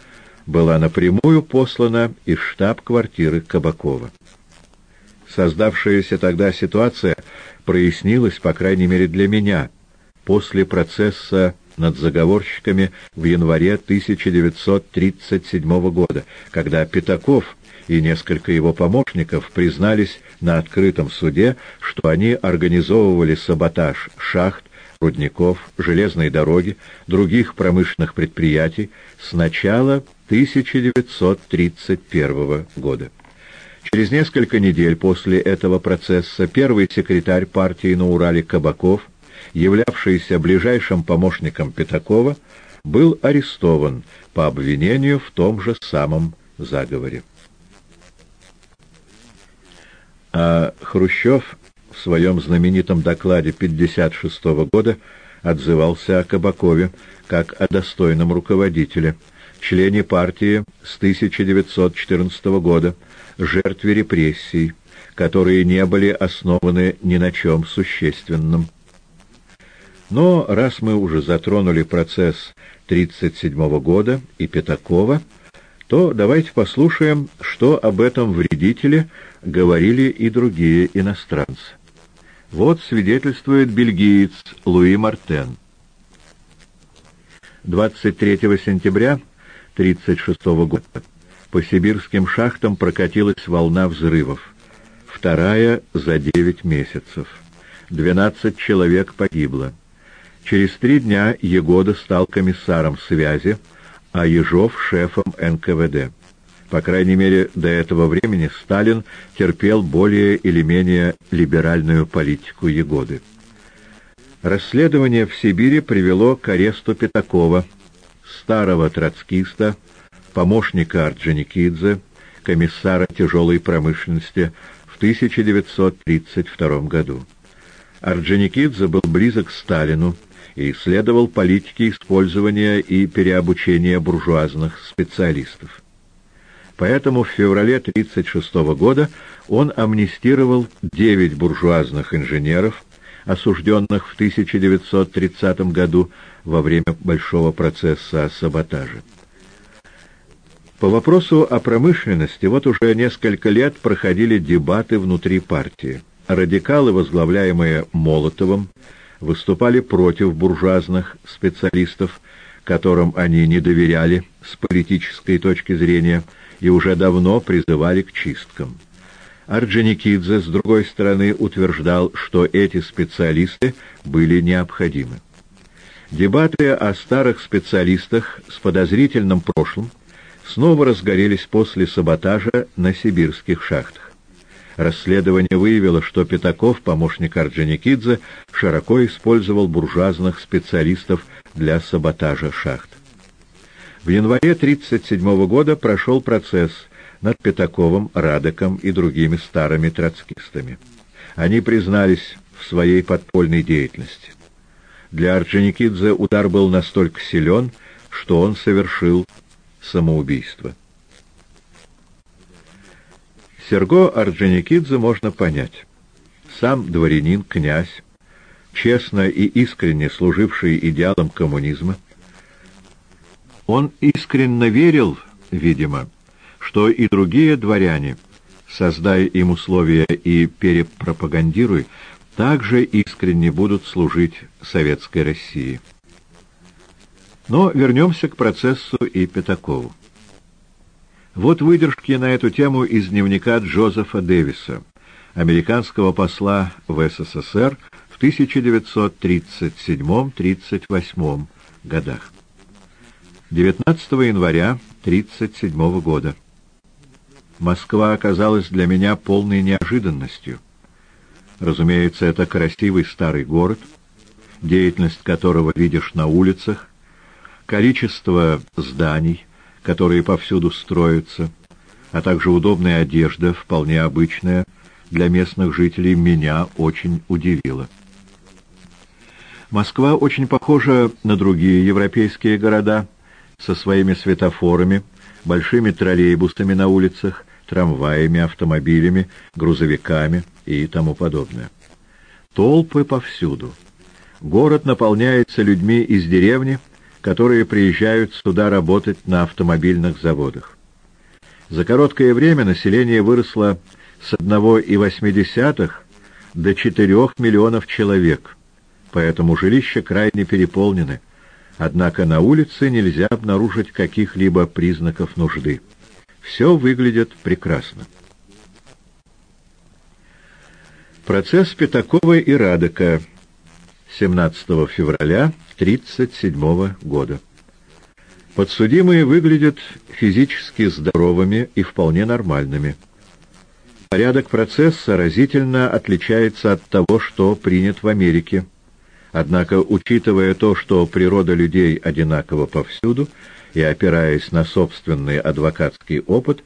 была напрямую послана из штаб-квартиры Кабакова. Создавшаяся тогда ситуация прояснилась, по крайней мере для меня, после процесса над заговорщиками в январе 1937 года, когда Пятаков и несколько его помощников признались на открытом суде, что они организовывали саботаж шахт, рудников, железной дороги, других промышленных предприятий с начала 1931 года. Через несколько недель после этого процесса первый секретарь партии на Урале Кабаков, являвшийся ближайшим помощником Пятакова, был арестован по обвинению в том же самом заговоре. А Хрущев в своем знаменитом докладе 1956 года отзывался о Кабакове как о достойном руководителе – члене партии с 1914 года, жертве репрессий, которые не были основаны ни на чем существенном. Но раз мы уже затронули процесс 1937 года и Пятакова, то давайте послушаем, что об этом вредителе говорили и другие иностранцы. Вот свидетельствует бельгиец Луи Мартен. 23 сентября 1936 года. По сибирским шахтам прокатилась волна взрывов. Вторая за 9 месяцев. 12 человек погибло. Через три дня Егода стал комиссаром связи, а Ежов — шефом НКВД. По крайней мере, до этого времени Сталин терпел более или менее либеральную политику Егоды. Расследование в Сибири привело к аресту Пятакова — старого троцкиста, помощника Орджоникидзе, комиссара тяжелой промышленности в 1932 году. Орджоникидзе был близок к Сталину и исследовал политики использования и переобучения буржуазных специалистов. Поэтому в феврале 1936 года он амнистировал 9 буржуазных инженеров, осужденных в 1930 году во время большого процесса о саботаже. По вопросу о промышленности вот уже несколько лет проходили дебаты внутри партии. Радикалы, возглавляемые Молотовым, выступали против буржуазных специалистов, которым они не доверяли с политической точки зрения и уже давно призывали к чисткам. Орджоникидзе, с другой стороны, утверждал, что эти специалисты были необходимы. Дебаты о старых специалистах с подозрительным прошлым снова разгорелись после саботажа на сибирских шахтах. Расследование выявило, что Пятаков, помощник Орджоникидзе, широко использовал буржуазных специалистов для саботажа шахт. В январе 1937 года прошел процесс над Пятаковым, Радеком и другими старыми троцкистами. Они признались в своей подпольной деятельности. Для Орджоникидзе удар был настолько силен, что он совершил самоубийство. Серго Орджоникидзе можно понять. Сам дворянин, князь, честно и искренне служивший идеалам коммунизма, он искренне верил, видимо, что и другие дворяне, создая им условия и перепропагандируя, также искренне будут служить Советской России. Но вернемся к процессу и Пятакову. Вот выдержки на эту тему из дневника Джозефа Дэвиса, американского посла в СССР в 1937-38 годах. 19 января 1937 года. Москва оказалась для меня полной неожиданностью. Разумеется, это красивый старый город, деятельность которого видишь на улицах, количество зданий, которые повсюду строятся, а также удобная одежда, вполне обычная для местных жителей, меня очень удивило. Москва очень похожа на другие европейские города со своими светофорами, большими троллейбусами на улицах, трамваями, автомобилями, грузовиками и тому подобное. Толпы повсюду. Город наполняется людьми из деревни, которые приезжают сюда работать на автомобильных заводах. За короткое время население выросло с 1,8 до 4 миллионов человек, поэтому жилища крайне переполнены, однако на улице нельзя обнаружить каких-либо признаков нужды. Все выглядит прекрасно. Процесс Пятакова и Радока 17 февраля 1937 года. Подсудимые выглядят физически здоровыми и вполне нормальными. Порядок процесса разительно отличается от того, что принят в Америке. Однако, учитывая то, что природа людей одинакова повсюду, и опираясь на собственный адвокатский опыт,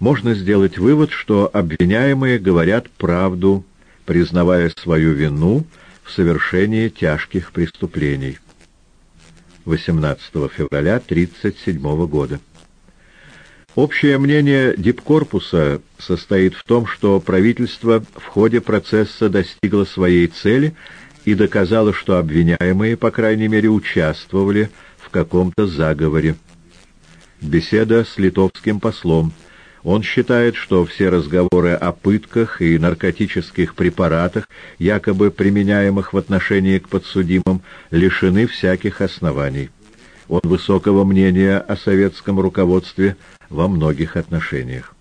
можно сделать вывод, что обвиняемые говорят правду, признавая свою вину в совершении тяжких преступлений. 18 февраля 1937 года. Общее мнение дипкорпуса состоит в том, что правительство в ходе процесса достигло своей цели и доказало, что обвиняемые, по крайней мере, участвовали в каком-то заговоре. Беседа с литовским послом – он считает, что все разговоры о пытках и наркотических препаратах, якобы применяемых в отношении к подсудимым, лишены всяких оснований. Он высокого мнения о советском руководстве во многих отношениях.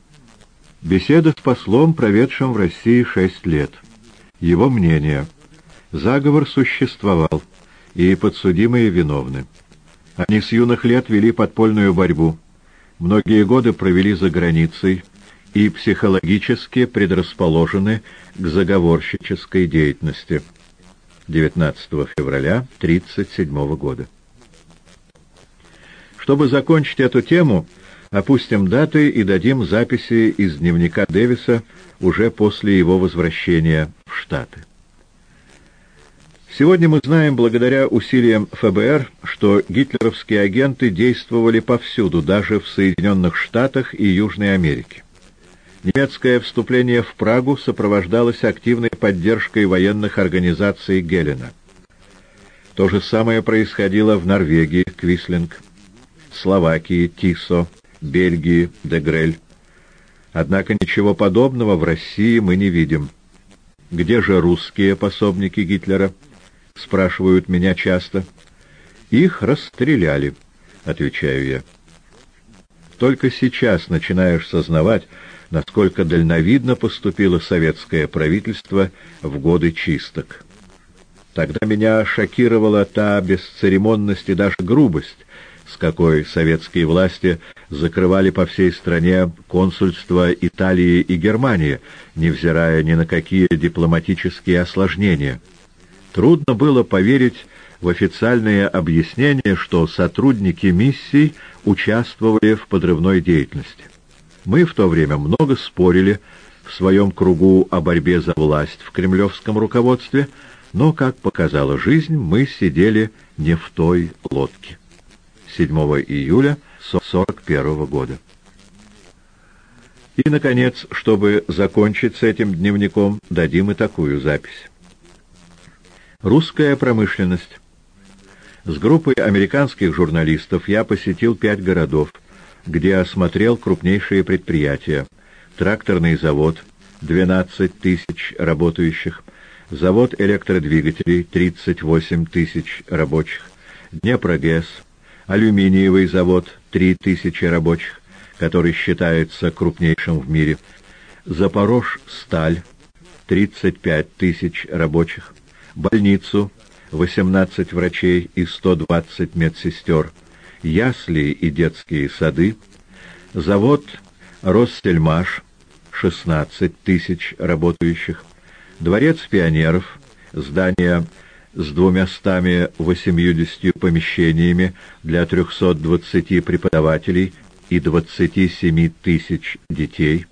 Беседа с послом, проведшим в России шесть лет. Его мнение. Заговор существовал, и подсудимые виновны. Они с юных лет вели подпольную борьбу многие годы провели за границей и психологически предрасположены к заговорщической деятельности. 19 февраля 1937 года. Чтобы закончить эту тему, опустим даты и дадим записи из дневника Дэвиса уже после его возвращения в Штаты. Сегодня мы знаем, благодаря усилиям ФБР, что гитлеровские агенты действовали повсюду, даже в Соединенных Штатах и Южной Америке. Немецкое вступление в Прагу сопровождалось активной поддержкой военных организаций Гелена. То же самое происходило в Норвегии, Квислинг, Словакии, Тисо, Бельгии, Дегрель. Однако ничего подобного в России мы не видим. Где же русские пособники Гитлера? — спрашивают меня часто. «Их расстреляли», — отвечаю я. Только сейчас начинаешь сознавать, насколько дальновидно поступило советское правительство в годы чисток. Тогда меня шокировала та бесцеремонность и даже грубость, с какой советские власти закрывали по всей стране консульства Италии и Германии, невзирая ни на какие дипломатические осложнения. Трудно было поверить в официальное объяснение, что сотрудники миссий участвовали в подрывной деятельности. Мы в то время много спорили в своем кругу о борьбе за власть в кремлевском руководстве, но, как показала жизнь, мы сидели не в той лодке. 7 июля 1941 года. И, наконец, чтобы закончить с этим дневником, дадим и такую запись. Русская промышленность. С группой американских журналистов я посетил пять городов, где осмотрел крупнейшие предприятия. Тракторный завод, 12 тысяч работающих, завод электродвигателей, 38 тысяч рабочих, Днепрогэс, алюминиевый завод, 3 тысячи рабочих, который считается крупнейшим в мире, Запорож сталь, 35 тысяч рабочих, больницу, 18 врачей и 120 медсестер, ясли и детские сады, завод Россельмаш — 16 тысяч работающих, Дворец пионеров, здание с двумястами восемьюдесятью помещениями для 320 преподавателей и 27 тысяч детей.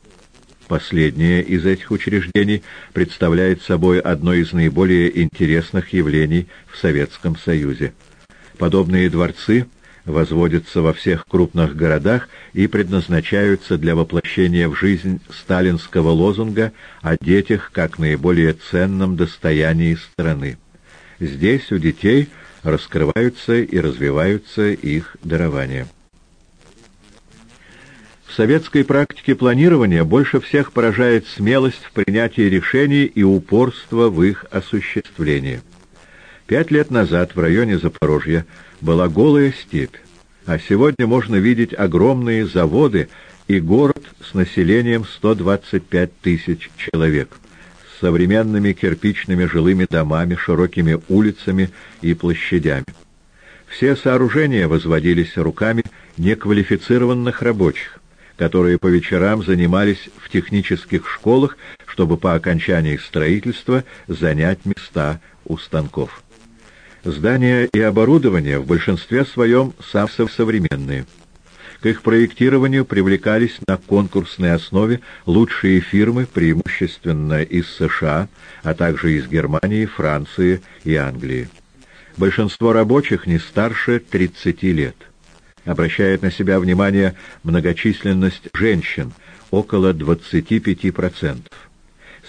Последнее из этих учреждений представляет собой одно из наиболее интересных явлений в Советском Союзе. Подобные дворцы возводятся во всех крупных городах и предназначаются для воплощения в жизнь сталинского лозунга о детях как наиболее ценном достоянии страны. Здесь у детей раскрываются и развиваются их дарования. Советской практике планирования больше всех поражает смелость в принятии решений и упорство в их осуществлении. Пять лет назад в районе Запорожья была голая степь, а сегодня можно видеть огромные заводы и город с населением 125 тысяч человек с современными кирпичными жилыми домами, широкими улицами и площадями. Все сооружения возводились руками неквалифицированных рабочих, которые по вечерам занимались в технических школах, чтобы по окончании строительства занять места у станков. Здания и оборудование в большинстве своем современные. К их проектированию привлекались на конкурсной основе лучшие фирмы, преимущественно из США, а также из Германии, Франции и Англии. Большинство рабочих не старше 30 лет. Обращает на себя внимание многочисленность женщин, около 25%.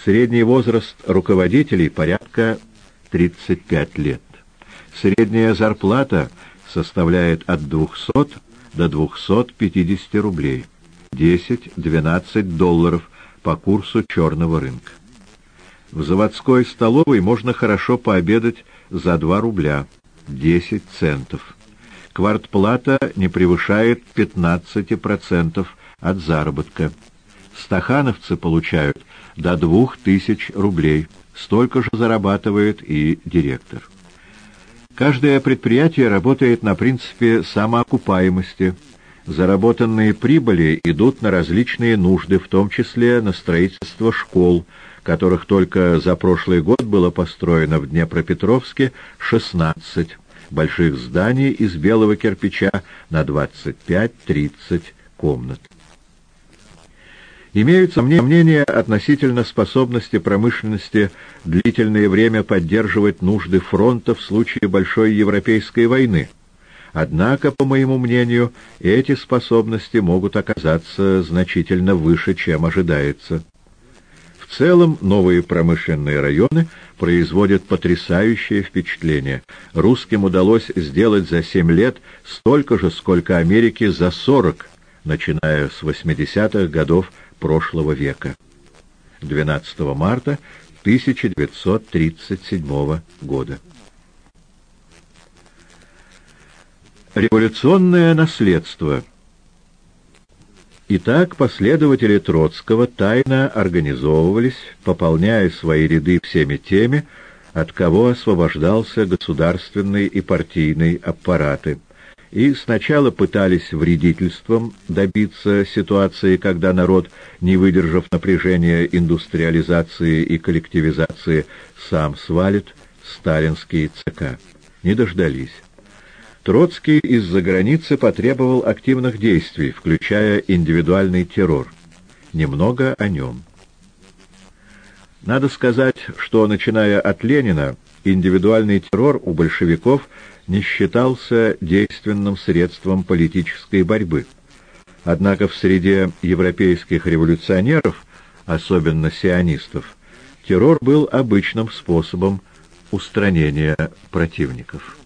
Средний возраст руководителей порядка 35 лет. Средняя зарплата составляет от 200 до 250 рублей, 10-12 долларов по курсу черного рынка. В заводской столовой можно хорошо пообедать за 2 рубля, 10 центов. Квартплата не превышает 15% от заработка. Стахановцы получают до 2000 рублей, столько же зарабатывает и директор. Каждое предприятие работает на принципе самоокупаемости. Заработанные прибыли идут на различные нужды, в том числе на строительство школ, которых только за прошлый год было построено в Днепропетровске 16 больших зданий из белого кирпича на 25-30 комнат. Имеются мнения относительно способности промышленности длительное время поддерживать нужды фронта в случае Большой Европейской войны. Однако, по моему мнению, эти способности могут оказаться значительно выше, чем ожидается. В целом, новые промышленные районы производят потрясающее впечатление. Русским удалось сделать за 7 лет столько же, сколько Америке за 40, начиная с 80-х годов прошлого века. 12 марта 1937 года. Революционное наследство Итак, последователи Троцкого тайно организовывались, пополняя свои ряды всеми теми, от кого освобождался государственный и партийный аппараты – и сначала пытались вредительством добиться ситуации, когда народ, не выдержав напряжения индустриализации и коллективизации, сам свалит сталинские ЦК. Не дождались. Троцкий из-за границы потребовал активных действий, включая индивидуальный террор. Немного о нем. Надо сказать, что, начиная от Ленина, индивидуальный террор у большевиков – не считался действенным средством политической борьбы. Однако в среде европейских революционеров, особенно сионистов, террор был обычным способом устранения противников.